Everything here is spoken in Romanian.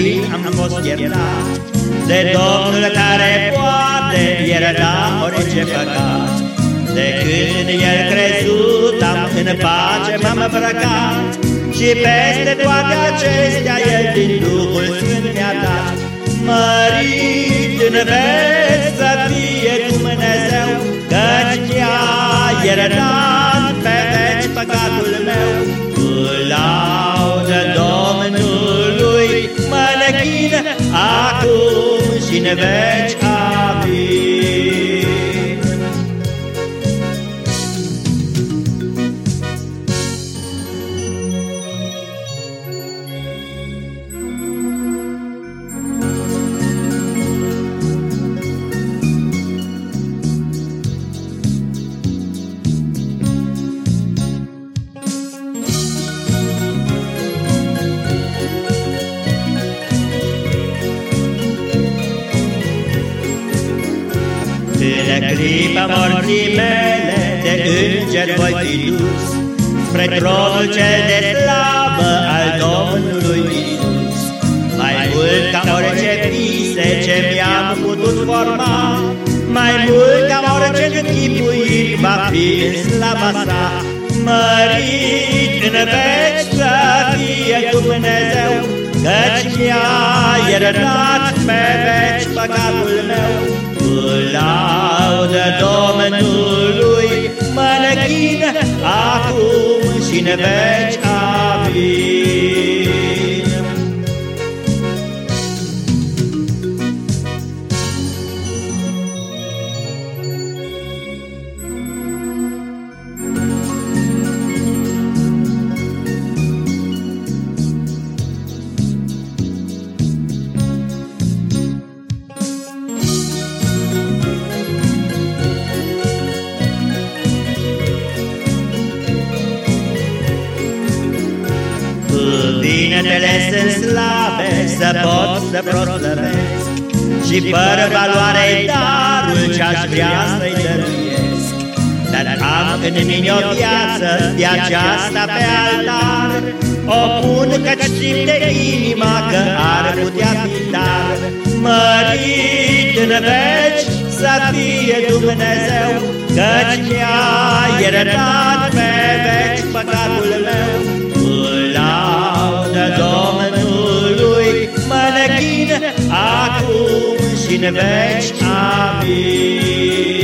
plin am fost iertat, De Domnul care poate ierta orice păcat. De când în El crezut am în pace m-am îmbrăcat, Și peste toate acestea El din Duhul Sfânt mi-a dat. Mărit în veci să fie Dumnezeu, Căci mi-a iertat pe veci păcatul meu, acum și ne veci În clipa morții mele de înger voi fi dus. Spre tronul cel de slavă al Domnului Iisus. Mai mult ca orice vise ce mi-am putut forma Mai mult ca orice închipuiri va fi în slava sa. Mărit în veci să fie Dumnezeu Căci mi-a iertat pe veci păcatul meu laudă Domnului, mă nechin acum și ne veci amin. Cuvintele sunt slabe să pot să proslăvesc. Și fără valoare darul ce-aș vrea să-i dăruiesc. Dar am în mine o viață de aceasta pe altar O pun căci simte inima că ar putea fi dar. Mărit în veci să fie Dumnezeu Căci mi-a iertat pe veci păcatul meu acum și ne veci. Amin.